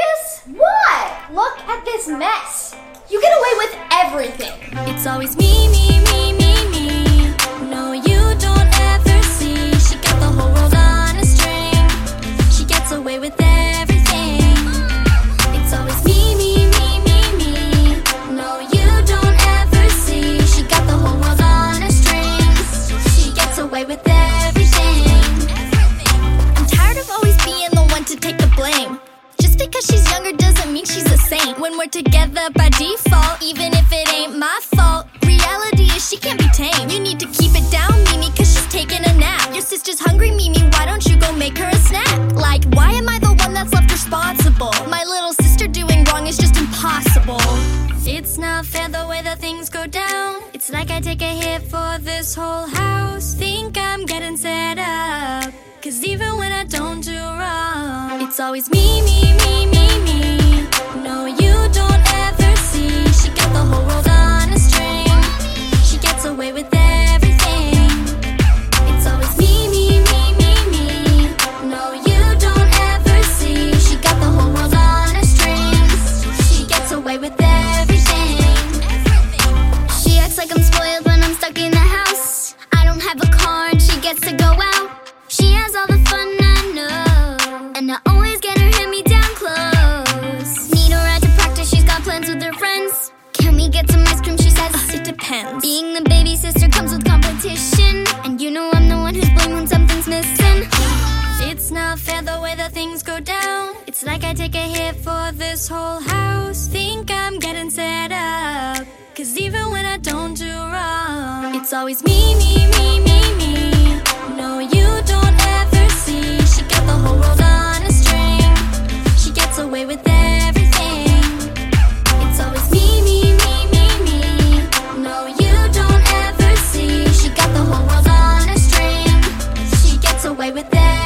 serious? What? Look at this mess. You get away with everything. It's always me, me, me, me, me. No, you don't ever see. She got the whole world on a string. She gets away with everything. It's always me, me, me, me, me. No, you don't ever see. She got the whole world on a string. She gets away with everything. Because she's younger doesn't mean she's a saint. When we're together by default, even if it ain't my fault. Reality is she can't be tamed. You need to keep it down, Mimi, cause she's taking a nap. Your sister's hungry, Mimi, why don't you go make her a snack? Like, why am I the one that's left responsible? My little sister doing wrong is just impossible. It's not fair the way that things go down. It's like I take a hit for this whole house. Think I'm getting set up. Cause even when I don't do wrong, it's always me, me, me, me, me. Get some ice cream? She says, It depends. Being the baby sister comes with competition. And you know I'm the one who's blamed when something's missing. It's not fair the way that things go down. It's like I take a hit for this whole house. Think I'm getting set up. Cause even when I don't do wrong, it's always me, me, me, with that.